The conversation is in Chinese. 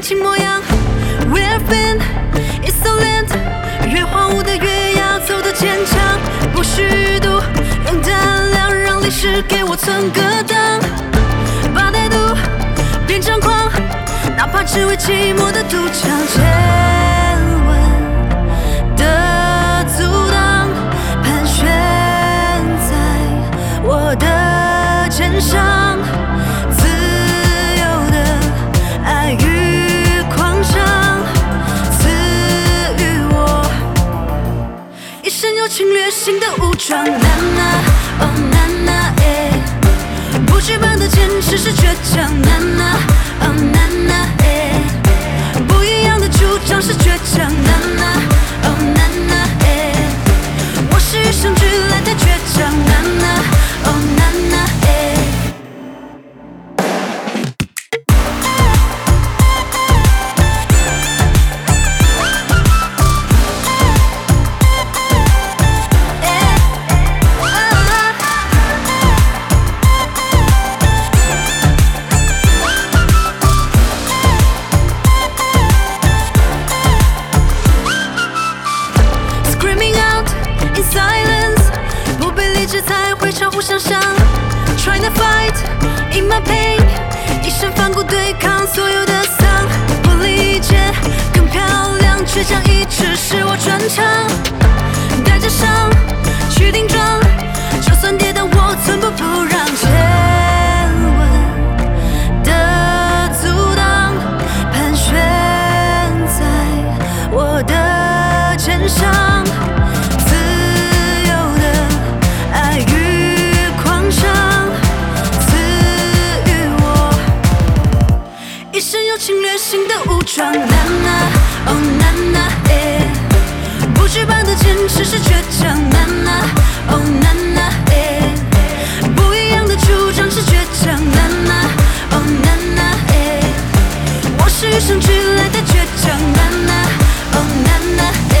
轻模样。Where I've been, it's so land，越荒芜的越要走得坚强，不虚度，用胆量让历史给我存个档，把态度变张狂，哪怕只为寂寞的赌场，千万的阻挡盘旋在我的肩上，侵略性的武装。难呐，哦难呐，哎，不惧般的坚持是倔强。难呐，哦难呐，哎，不一样的主张是倔强。不被理解才会超乎想象。Trying to fight in my pain，一身反骨对抗所有的丧。不理解更漂亮，倔强一直是我专长。带着伤侵略性的武装。呐呐，哦呐呐，哎，不惧般的坚持是倔强。呐呐，哦呐呐，哎，不一样的主张是倔强。呐呐，哦呐呐，哎，我是与生俱来的倔强。呐呐，哦呐呐，哎。